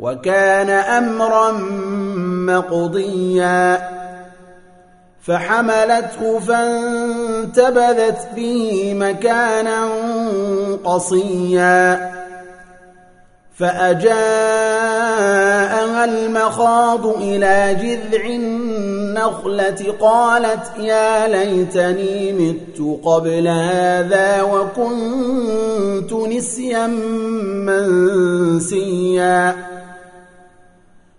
وكان أمرا مقضيا فحملته فانتبذت به مكانا قصيا فأجاءها المخاض إلى جذع النخلة قالت يا ليتني مت قبل هذا وكنت نسيا منسيا.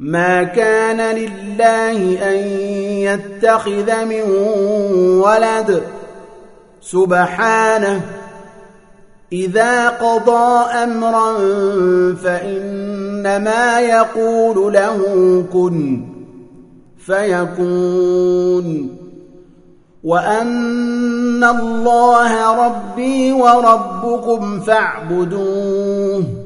ما كان لله أن يتخذ من ولد. سبحانه إذا قضى أمرا فإنما يقول له كن فيكون. وأن الله ربي وربكم فاعبدوه.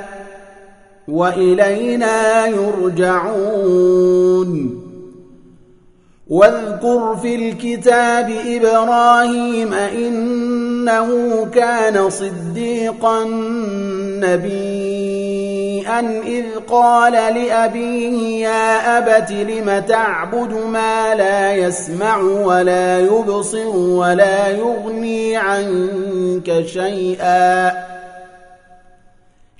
وإلينا يرجعون. واذكر في الكتاب إبراهيم إنه كان صديقا نبيا إذ قال لأبيه يا أبت لم تعبد ما لا يسمع ولا يبصر ولا يغني عنك شيئا؟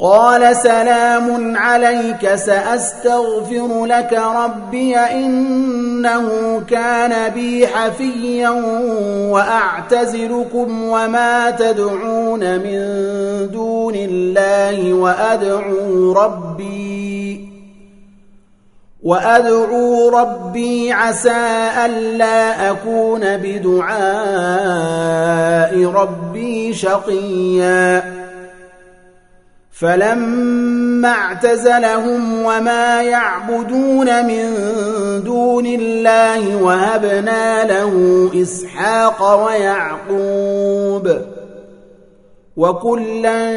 قال سلام عليك سأستغفر لك ربي إنه كان بي حفيا وأعتزلكم وما تدعون من دون الله وأدعو ربي وأدعو ربي عسى ألا أكون بدعاء ربي شقيا. فلما اعتزلهم وما يعبدون من دون الله وهبنا له إسحاق ويعقوب وكلا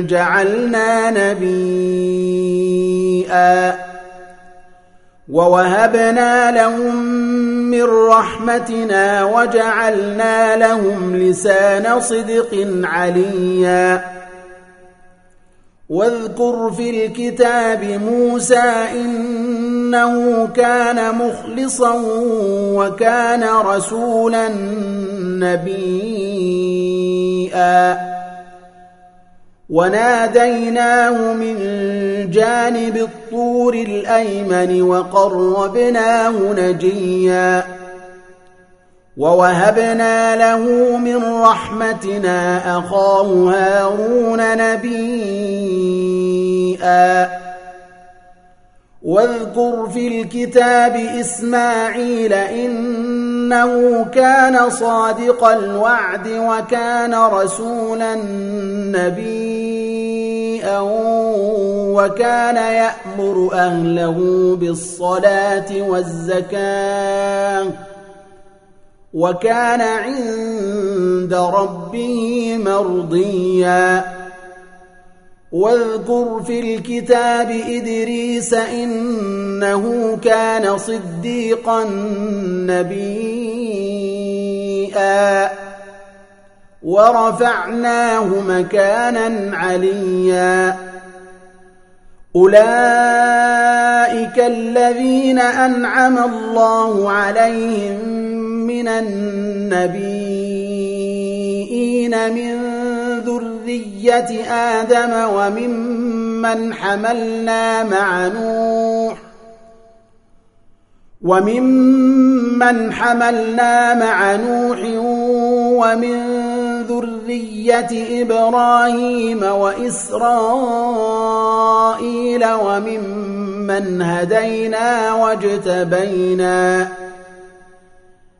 جعلنا نبيئا ووهبنا لهم من رحمتنا وجعلنا لهم لسان صدق عليا واذكر في الكتاب موسى إنه كان مخلصا وكان رسولا نبيا. وناديناه من جانب الطور الأيمن وقربناه نجيا. ووهبنا له من رحمتنا أخاه هارون نبيا واذكر في الكتاب إسماعيل إنه كان صادق الوعد وكان رسولا نبيا وكان يأمر أهله بالصلاة والزكاة. وكان عند ربه مرضيا. واذكر في الكتاب إدريس إنه كان صديقا نبيا. ورفعناه مكانا عليا. أولئك الذين أنعم الله عليهم من النبيين من ذرية آدم وممن حملنا مع نوح وممن حملنا مع نوح ومن ذرية إبراهيم وإسرائيل وممن هدينا واجتبينا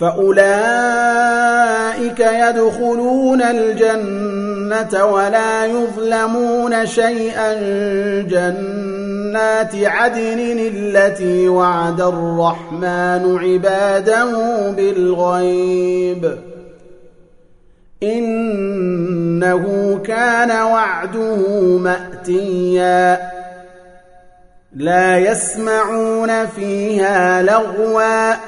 فأولئك يدخلون الجنة ولا يظلمون شيئا. جنات عدن التي وعد الرحمن عباده بالغيب. إنه كان وعده مأتيا. لا يسمعون فيها لغوا.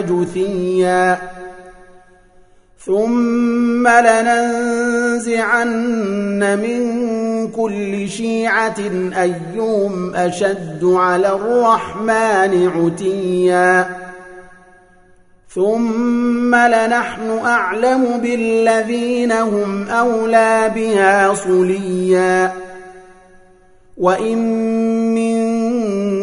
جثيا. ثم لننزعن من كل شيعة أيهم أشد على الرحمن عتيا. ثم لنحن أعلم بالذين هم أولى بها صليا. وإن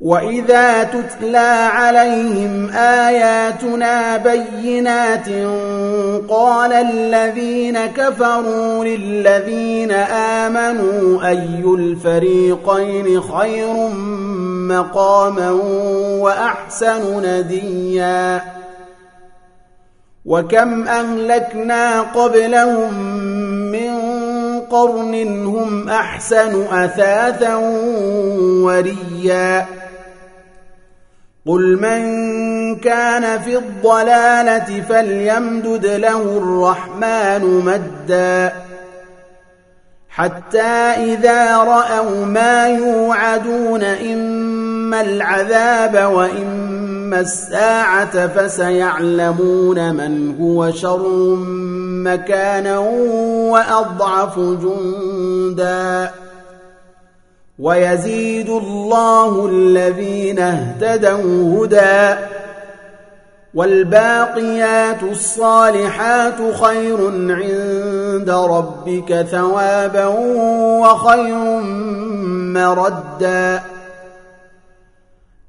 وإذا تتلى عليهم آياتنا بينات قال الذين كفروا للذين آمنوا أي الفريقين خير مقاما وأحسن نديا وكم أهلكنا قبلهم من قرن هم أحسن أثاثا وريا قل من كان في الضلالة فليمدد له الرحمن مدا حتى إذا رأوا ما يوعدون إما العذاب وإما الساعة فسيعلمون من هو شر مكانا وأضعف جندا ويزيد الله الذين اهتدوا هدى والباقيات الصالحات خير عند ربك ثوابا وخير مردا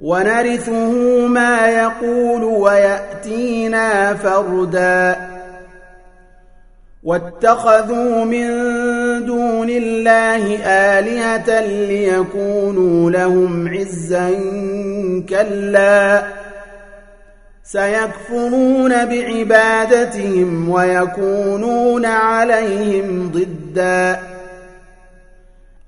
ونرثه ما يقول ويأتينا فردا. واتخذوا من دون الله آلهة ليكونوا لهم عزا كلا. سيكفرون بعبادتهم ويكونون عليهم ضدًا.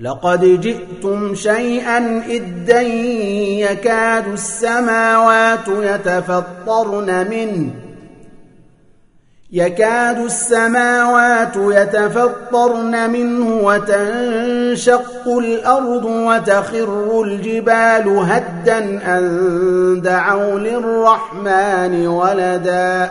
لقد جئتم شيئا إدا يكاد السماوات يتفطرن منه. يكاد السماوات يتفطرن منه وتنشق الأرض وتخر الجبال هدا أن دعوا للرحمن ولداً.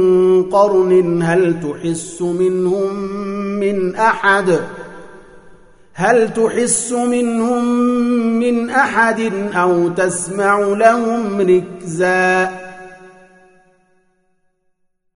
قرن هل تحس منهم من أحد؟ هل تحس منهم من أحد أو تسمع لهم ركزا؟